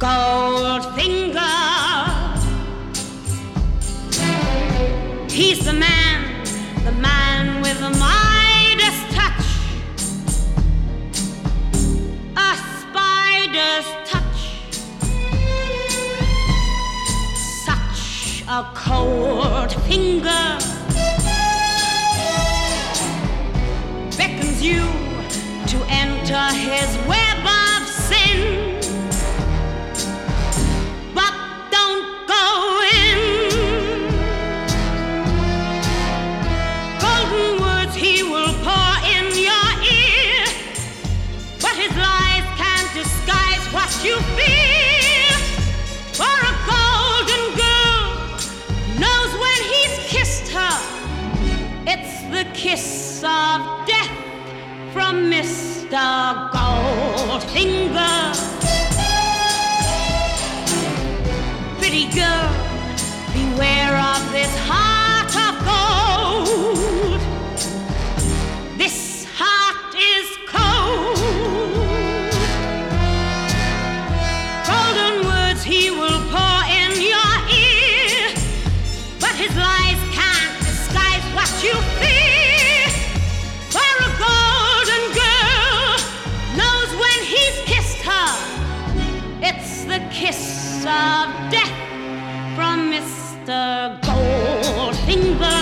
Goldfinger. He's the man, the man with the Midas touch. A spider's touch. Such a cold finger. Kiss of death from Mr. Goldfinger. Pretty girl. the kiss of death from Mr. Goldfinger.